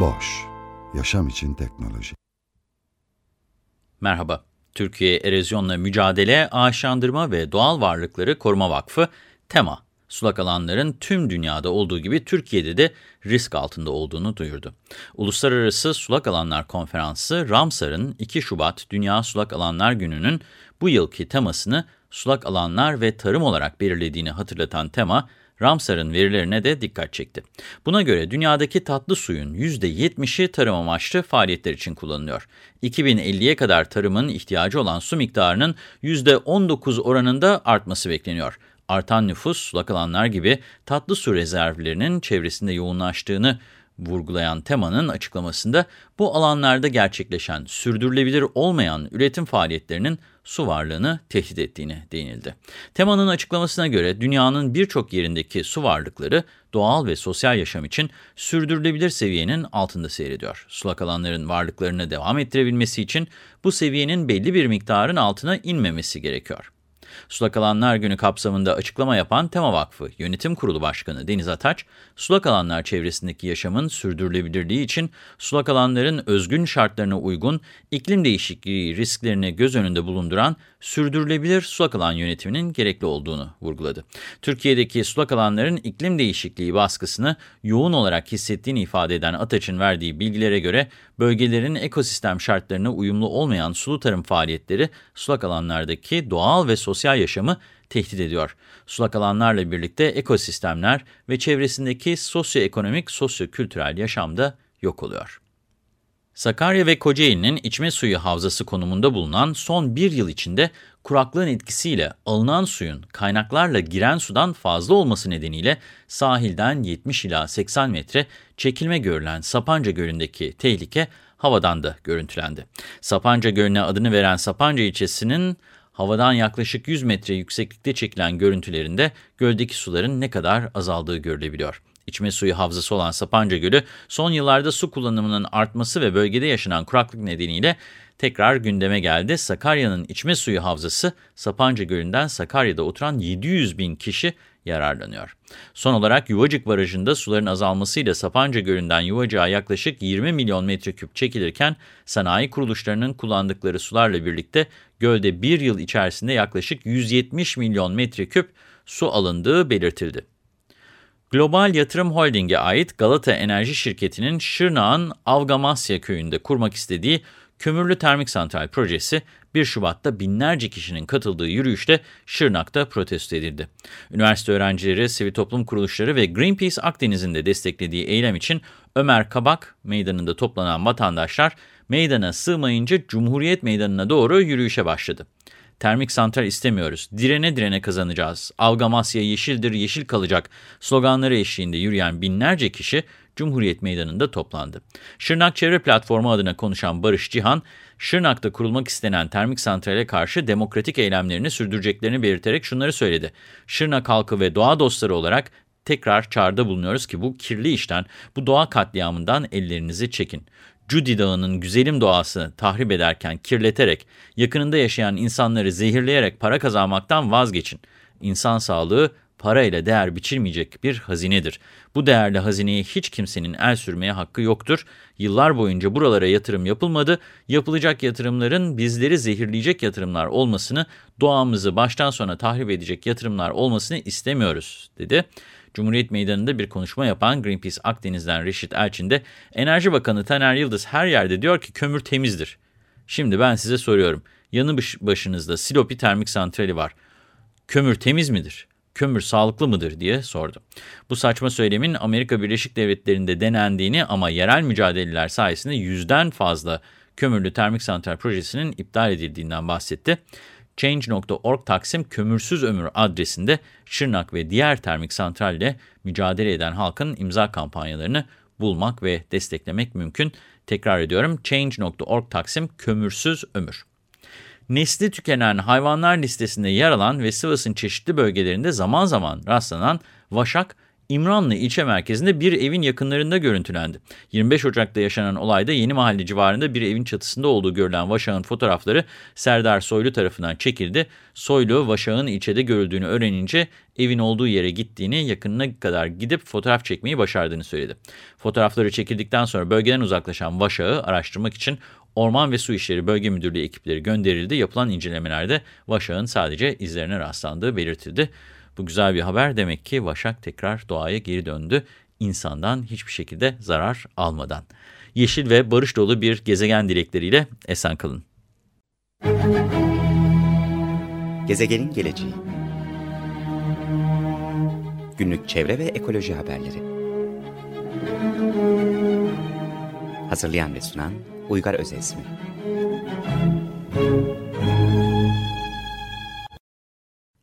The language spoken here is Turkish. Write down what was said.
Boş, yaşam için teknoloji. Merhaba, Türkiye Erozyonla Mücadele, Ağaçlandırma ve Doğal Varlıkları Koruma Vakfı, TEMA, sulak alanların tüm dünyada olduğu gibi Türkiye'de de risk altında olduğunu duyurdu. Uluslararası Sulak Alanlar Konferansı, Ramsar'ın 2 Şubat Dünya Sulak Alanlar Günü'nün bu yılki temasını sulak alanlar ve tarım olarak belirlediğini hatırlatan tema, Ramsar'ın verilerine de dikkat çekti. Buna göre dünyadaki tatlı suyun %70'i tarım amaçlı faaliyetler için kullanılıyor. 2050'ye kadar tarımın ihtiyacı olan su miktarının %19 oranında artması bekleniyor. Artan nüfus, sulak alanlar gibi tatlı su rezervlerinin çevresinde yoğunlaştığını vurgulayan temanın açıklamasında bu alanlarda gerçekleşen sürdürülebilir olmayan üretim faaliyetlerinin su varlığını tehdit ettiğine değinildi. Temanın açıklamasına göre dünyanın birçok yerindeki su varlıkları doğal ve sosyal yaşam için sürdürülebilir seviyenin altında seyrediyor. Sulak alanların varlıklarını devam ettirebilmesi için bu seviyenin belli bir miktarın altına inmemesi gerekiyor. Sulak Alanlar Günü kapsamında açıklama yapan Tema Vakfı Yönetim Kurulu Başkanı Deniz Ataç, sulak alanlar çevresindeki yaşamın sürdürülebilirliği için sulak alanların özgün şartlarına uygun iklim değişikliği risklerini göz önünde bulunduran sürdürülebilir sulak alan yönetiminin gerekli olduğunu vurguladı. Türkiye'deki sulak alanların iklim değişikliği baskısını yoğun olarak hissettiğini ifade eden Ataç'ın verdiği bilgilere göre bölgelerin ekosistem şartlarına uyumlu olmayan sulu tarım faaliyetleri sulak alanlardaki doğal ve sosyal yaşamı tehdit ediyor. Sulak alanlarla birlikte ekosistemler ve çevresindeki sosyoekonomik, sosyokültürel yaşamda yok oluyor. Sakarya ve Kocaeli'nin içme suyu havzası konumunda bulunan son bir yıl içinde kuraklığın etkisiyle alınan suyun kaynaklarla giren sudan fazla olması nedeniyle sahilden 70 ila 80 metre çekilme görülen Sapanca Gölü'ndeki tehlike havadan da görüntülendi. Sapanca Gölü'ne adını veren Sapanca ilçesinin havadan yaklaşık 100 metre yükseklikte çekilen görüntülerinde göldeki suların ne kadar azaldığı görülebiliyor. İçme suyu havzası olan Sapanca Gölü son yıllarda su kullanımının artması ve bölgede yaşanan kuraklık nedeniyle tekrar gündeme geldi. Sakarya'nın içme suyu havzası Sapanca Gölü'nden Sakarya'da oturan 700 bin kişi yararlanıyor. Son olarak Yuvacık Barajı'nda suların azalmasıyla Sapanca Gölü'nden Yuvacık'a yaklaşık 20 milyon metreküp çekilirken sanayi kuruluşlarının kullandıkları sularla birlikte gölde bir yıl içerisinde yaklaşık 170 milyon metreküp su alındığı belirtildi. Global Yatırım Holding'e ait Galata Enerji Şirketi'nin Şırnak'ın Avgamasya köyünde kurmak istediği kömürlü termik santral projesi 1 Şubat'ta binlerce kişinin katıldığı yürüyüşte Şırnak'ta protesto edildi. Üniversite öğrencileri, sivil toplum kuruluşları ve Greenpeace Akdeniz'in de desteklediği eylem için Ömer Kabak meydanında toplanan vatandaşlar meydana sığmayınca Cumhuriyet Meydanı'na doğru yürüyüşe başladı. Termik santral istemiyoruz. Direne direne kazanacağız. Algamasya yeşildir, yeşil kalacak sloganları eşliğinde yürüyen binlerce kişi Cumhuriyet Meydanı'nda toplandı. Şırnak Çevre Platformu adına konuşan Barış Cihan, Şırnak'ta kurulmak istenen termik santrale karşı demokratik eylemlerini sürdüreceklerini belirterek şunları söyledi. Şırnak halkı ve doğa dostları olarak tekrar çağrıda bulunuyoruz ki bu kirli işten, bu doğa katliamından ellerinizi çekin. Cudi Dağı'nın güzelim doğasını tahrip ederken kirleterek, yakınında yaşayan insanları zehirleyerek para kazanmaktan vazgeçin. İnsan sağlığı parayla değer biçilmeyecek bir hazinedir. Bu değerli hazineye hiç kimsenin el sürmeye hakkı yoktur. Yıllar boyunca buralara yatırım yapılmadı. Yapılacak yatırımların bizleri zehirleyecek yatırımlar olmasını, doğamızı baştan sona tahrip edecek yatırımlar olmasını istemiyoruz, dedi. Cumhuriyet Meydanı'nda bir konuşma yapan Greenpeace Akdeniz'den Reşit Elçin de Enerji Bakanı Taner Yıldız her yerde diyor ki kömür temizdir. Şimdi ben size soruyorum. Yanı başınızda Silopi Termik Santrali var. Kömür temiz midir? Kömür sağlıklı mıdır diye sordu. Bu saçma söylemin Amerika Birleşik Devletleri'nde denendiğini ama yerel mücadeleler sayesinde yüzden fazla kömürlü termik santral projesinin iptal edildiğinden bahsetti. Change.org Taksim Kömürsüz Ömür adresinde Şırnak ve diğer termik santralle mücadele eden halkın imza kampanyalarını bulmak ve desteklemek mümkün. Tekrar ediyorum Change.org Taksim Kömürsüz Ömür. Nesli tükenen hayvanlar listesinde yer alan ve Sivas'ın çeşitli bölgelerinde zaman zaman rastlanan vaşak, İmranlı ilçe merkezinde bir evin yakınlarında görüntülendi. 25 Ocak'ta yaşanan olayda Yeni Mahalle civarında bir evin çatısında olduğu görülen Vaşak'ın fotoğrafları Serdar Soylu tarafından çekildi. Soylu, Vaşak'ın ilçede görüldüğünü öğrenince evin olduğu yere gittiğini, yakınına kadar gidip fotoğraf çekmeyi başardığını söyledi. Fotoğrafları çekildikten sonra bölgeden uzaklaşan Vaşak'ı araştırmak için Orman ve Su İşleri Bölge Müdürlüğü ekipleri gönderildi. Yapılan incelemelerde Vaşak'ın sadece izlerine rastlandığı belirtildi. Bu güzel bir haber demek ki Vaşak tekrar doğaya geri döndü. İnsandan hiçbir şekilde zarar almadan. Yeşil ve barış dolu bir gezegen dilekleriyle esen kalın. Gezegenin geleceği Günlük çevre ve ekoloji haberleri Hazırlayan ve sunan Uygar Özesmi